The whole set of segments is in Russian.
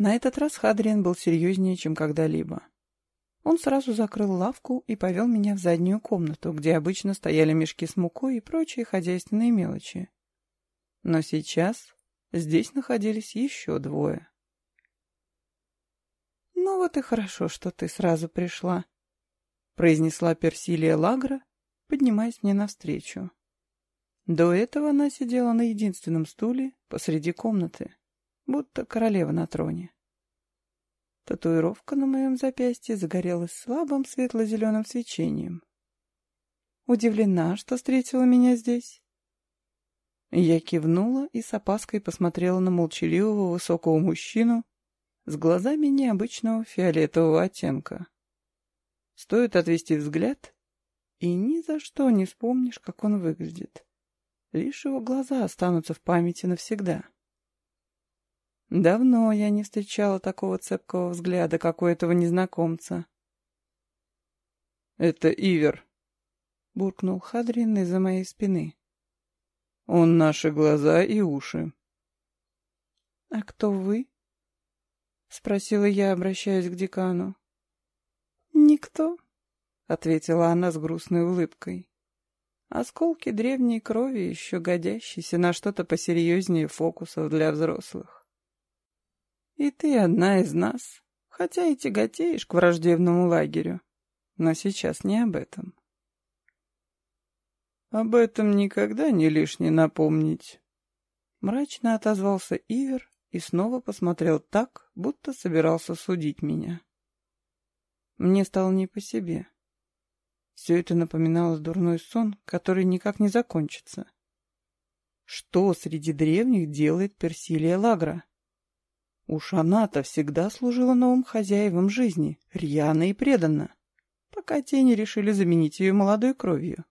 На этот раз Хадриан был серьезнее, чем когда-либо. Он сразу закрыл лавку и повел меня в заднюю комнату, где обычно стояли мешки с мукой и прочие хозяйственные мелочи. Но сейчас здесь находились еще двое. «Ну вот и хорошо, что ты сразу пришла», — произнесла Персилия Лагра, поднимаясь мне навстречу. До этого она сидела на единственном стуле посреди комнаты, будто королева на троне. Татуировка на моем запястье загорелась слабым светло-зеленым свечением. Удивлена, что встретила меня здесь. Я кивнула и с опаской посмотрела на молчаливого высокого мужчину с глазами необычного фиолетового оттенка. Стоит отвести взгляд, и ни за что не вспомнишь, как он выглядит. Лишь его глаза останутся в памяти навсегда. Давно я не встречала такого цепкого взгляда, как у этого незнакомца. «Это Ивер», — буркнул Хадрин из-за моей спины. «Он наши глаза и уши». «А кто вы?» — спросила я, обращаясь к декану. «Никто», — ответила она с грустной улыбкой. Осколки древней крови, еще годящиеся на что-то посерьезнее фокусов для взрослых. И ты одна из нас, хотя и тяготеешь к враждебному лагерю. Но сейчас не об этом. Об этом никогда не лишне напомнить. Мрачно отозвался Ивер и снова посмотрел так, будто собирался судить меня. Мне стало не по себе. Все это напоминало дурной сон, который никак не закончится. Что среди древних делает Персилия Лагра? Уж она-то всегда служила новым хозяевам жизни, рьяно и преданно, пока те не решили заменить ее молодой кровью.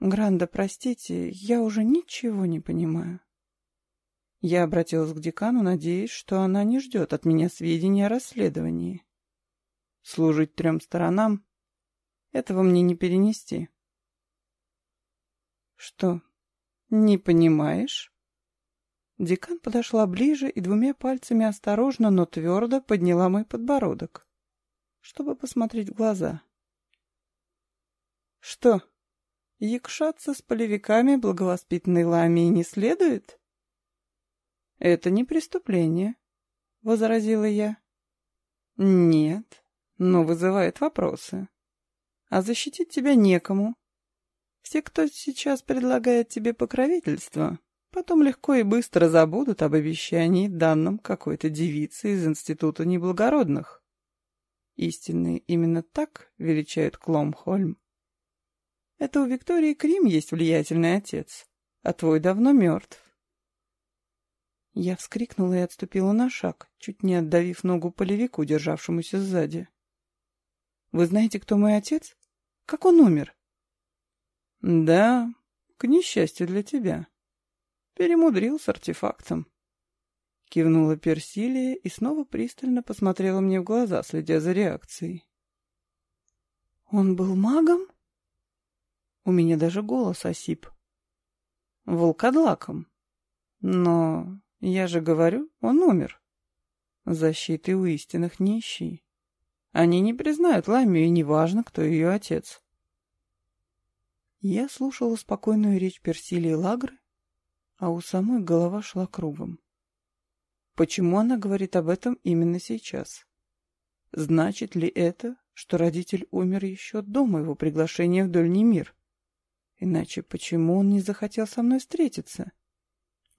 «Гранда, простите, я уже ничего не понимаю». Я обратилась к декану, надеясь, что она не ждет от меня сведений о расследовании. Служить трем сторонам — этого мне не перенести. «Что, не понимаешь?» Декан подошла ближе и двумя пальцами осторожно, но твердо подняла мой подбородок, чтобы посмотреть в глаза. «Что, якшаться с полевиками благовоспитанной ламии не следует?» «Это не преступление», — возразила я. «Нет, но вызывает вопросы. А защитить тебя некому. Все, кто сейчас предлагает тебе покровительство, Потом легко и быстро забудут об обещании, данном какой-то девице из Института неблагородных. Истинные именно так величают Кломхольм. Это у Виктории Крим есть влиятельный отец, а твой давно мертв. Я вскрикнула и отступила на шаг, чуть не отдавив ногу полевику, державшемуся сзади. «Вы знаете, кто мой отец? Как он умер?» «Да, к несчастью для тебя», Перемудрил с артефактом. Кивнула Персилия и снова пристально посмотрела мне в глаза, следя за реакцией. «Он был магом?» У меня даже голос осип. «Волкодлаком. Но я же говорю, он умер. Защиты у истинных не ищи. Они не признают Ламию, и неважно, кто ее отец». Я слушала спокойную речь Персилии Лагры а у самой голова шла кругом. Почему она говорит об этом именно сейчас? Значит ли это, что родитель умер еще до моего приглашения в Дольний мир? Иначе почему он не захотел со мной встретиться?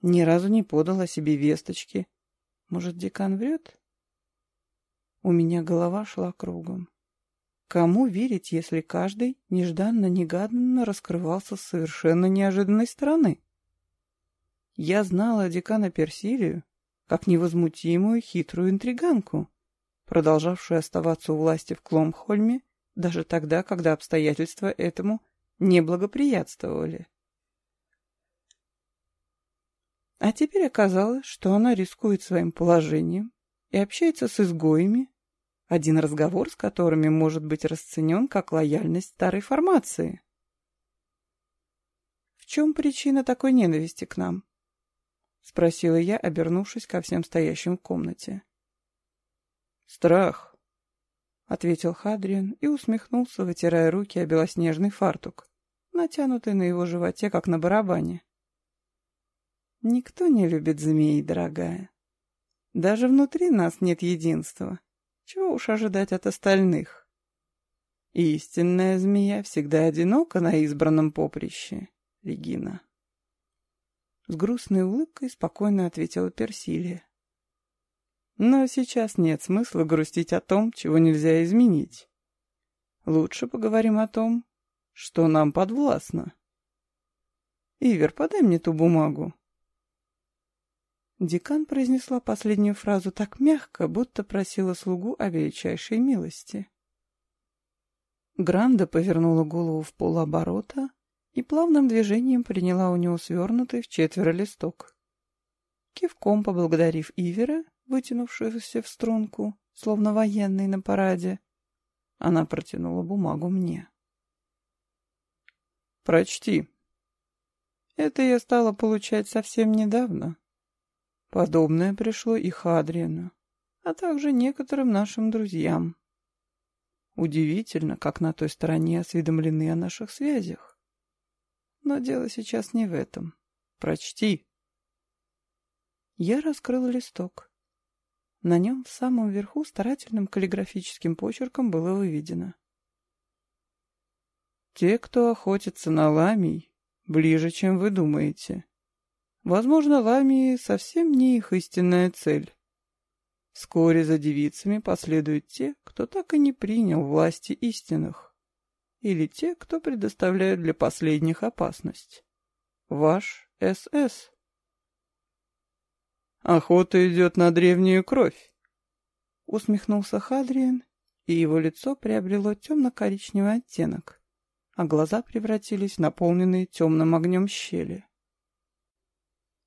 Ни разу не подал о себе весточки. Может, декан врет? У меня голова шла кругом. Кому верить, если каждый нежданно-негаданно раскрывался с совершенно неожиданной стороны? Я знала декана Персилию как невозмутимую хитрую интриганку, продолжавшую оставаться у власти в Кломхольме даже тогда, когда обстоятельства этому не благоприятствовали. А теперь оказалось, что она рискует своим положением и общается с изгоями, один разговор с которыми может быть расценен как лояльность старой формации. В чем причина такой ненависти к нам? Спросила я, обернувшись ко всем стоящим в комнате. «Страх», — ответил Хадриан и усмехнулся, вытирая руки о белоснежный фартук, натянутый на его животе, как на барабане. «Никто не любит змей, дорогая. Даже внутри нас нет единства. Чего уж ожидать от остальных? Истинная змея всегда одинока на избранном поприще, Регина». С грустной улыбкой спокойно ответила Персилия. Но сейчас нет смысла грустить о том, чего нельзя изменить. Лучше поговорим о том, что нам подвластно. Ивер, подай мне ту бумагу. Декан произнесла последнюю фразу так мягко, будто просила слугу о величайшей милости. Гранда повернула голову в полоборота, и плавным движением приняла у него свернутый в четверо листок. Кивком поблагодарив Ивера, вытянувшегося в струнку, словно военный на параде, она протянула бумагу мне. «Прочти. Это я стала получать совсем недавно. Подобное пришло и Хадриану, а также некоторым нашим друзьям. Удивительно, как на той стороне осведомлены о наших связях. Но дело сейчас не в этом. Прочти. Я раскрыл листок. На нем в самом верху старательным каллиграфическим почерком было выведено. Те, кто охотится на ламий, ближе, чем вы думаете. Возможно, ламии совсем не их истинная цель. Вскоре за девицами последуют те, кто так и не принял власти истинных или те, кто предоставляют для последних опасность. Ваш СС. Охота идет на древнюю кровь. Усмехнулся Хадриен, и его лицо приобрело темно-коричневый оттенок, а глаза превратились в наполненные темным огнем щели.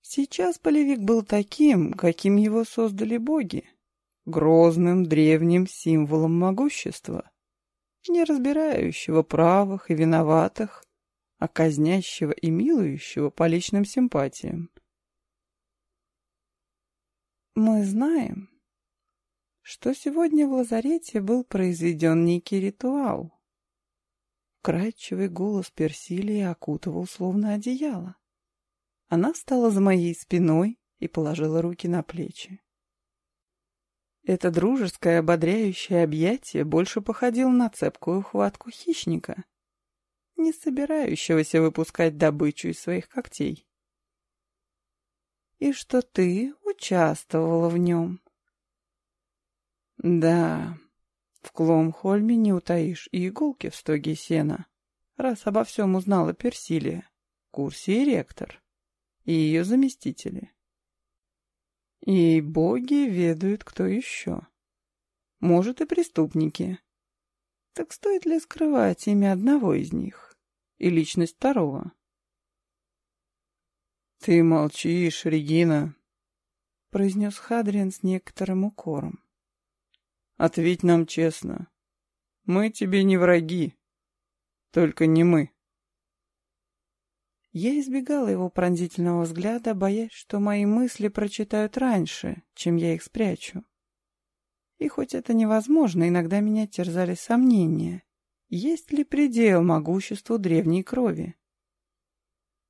Сейчас полевик был таким, каким его создали боги, грозным древним символом могущества не разбирающего правых и виноватых, а казнящего и милующего по личным симпатиям. Мы знаем, что сегодня в лазарете был произведен некий ритуал. Кратчевый голос Персилии окутывал словно одеяло. Она стала за моей спиной и положила руки на плечи. Это дружеское ободряющее объятие больше походило на цепкую хватку хищника, не собирающегося выпускать добычу из своих когтей. И что ты участвовала в нем. Да, в Кломхольме не утаишь и иголки в стоге сена, раз обо всем узнала Персилия, Курси и ректор, и ее заместители. И боги ведают, кто еще. Может, и преступники. Так стоит ли скрывать имя одного из них и личность второго? «Ты молчишь, Регина», — произнес Хадриан с некоторым укором. «Ответь нам честно. Мы тебе не враги. Только не мы». Я избегала его пронзительного взгляда, боясь, что мои мысли прочитают раньше, чем я их спрячу. И хоть это невозможно, иногда меня терзали сомнения. Есть ли предел могуществу древней крови?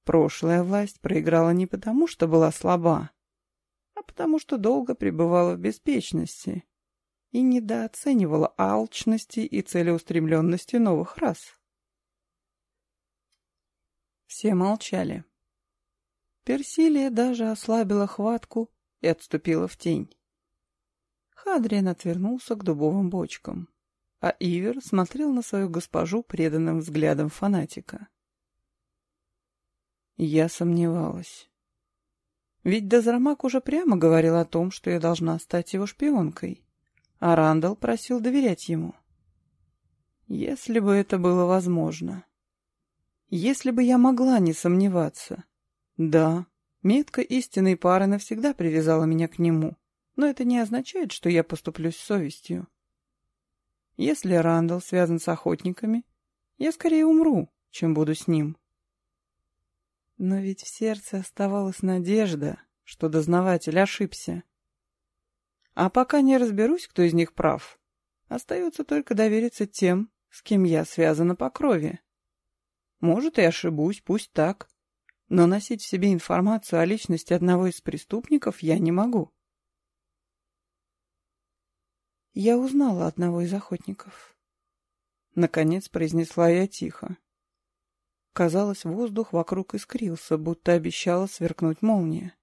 Прошлая власть проиграла не потому, что была слаба, а потому что долго пребывала в беспечности и недооценивала алчности и целеустремленности новых рас. Все молчали. Персилия даже ослабила хватку и отступила в тень. Хадриан отвернулся к дубовым бочкам, а Ивер смотрел на свою госпожу преданным взглядом фанатика. Я сомневалась. Ведь Дозрамак уже прямо говорил о том, что я должна стать его шпионкой, а Рандall просил доверять ему. Если бы это было возможно. Если бы я могла не сомневаться. Да, метка истинной пары навсегда привязала меня к нему, но это не означает, что я поступлю с совестью. Если Рандall связан с охотниками, я скорее умру, чем буду с ним. Но ведь в сердце оставалась надежда, что дознаватель ошибся. А пока не разберусь, кто из них прав, остается только довериться тем, с кем я связана по крови. Может, и ошибусь, пусть так. Но носить в себе информацию о личности одного из преступников я не могу. Я узнала одного из охотников. Наконец произнесла я тихо. Казалось, воздух вокруг искрился, будто обещала сверкнуть молния.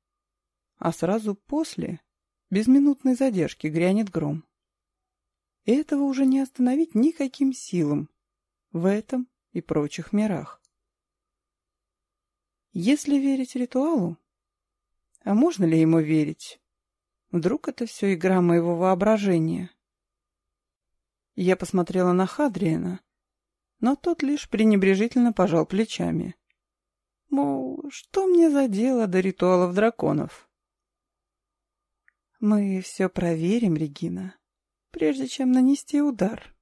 А сразу после, без минутной задержки, грянет гром. И этого уже не остановить никаким силам в этом и прочих мирах. Если верить ритуалу, а можно ли ему верить? Вдруг это все игра моего воображения? Я посмотрела на Хадриена, но тот лишь пренебрежительно пожал плечами. Мол, что мне за дело до ритуалов драконов? Мы все проверим, Регина, прежде чем нанести удар.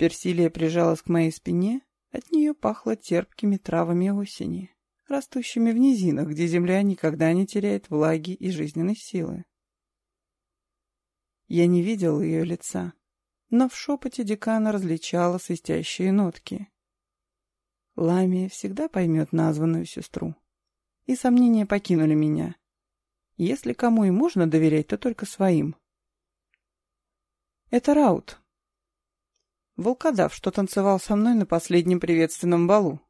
Персилия прижалась к моей спине, от нее пахло терпкими травами осени, растущими в низинах, где земля никогда не теряет влаги и жизненной силы. Я не видел ее лица но в шепоте декана различала свистящие нотки. Ламия всегда поймет названную сестру. И сомнения покинули меня. Если кому и можно доверять, то только своим. Это Раут. Волкодав, что танцевал со мной на последнем приветственном балу.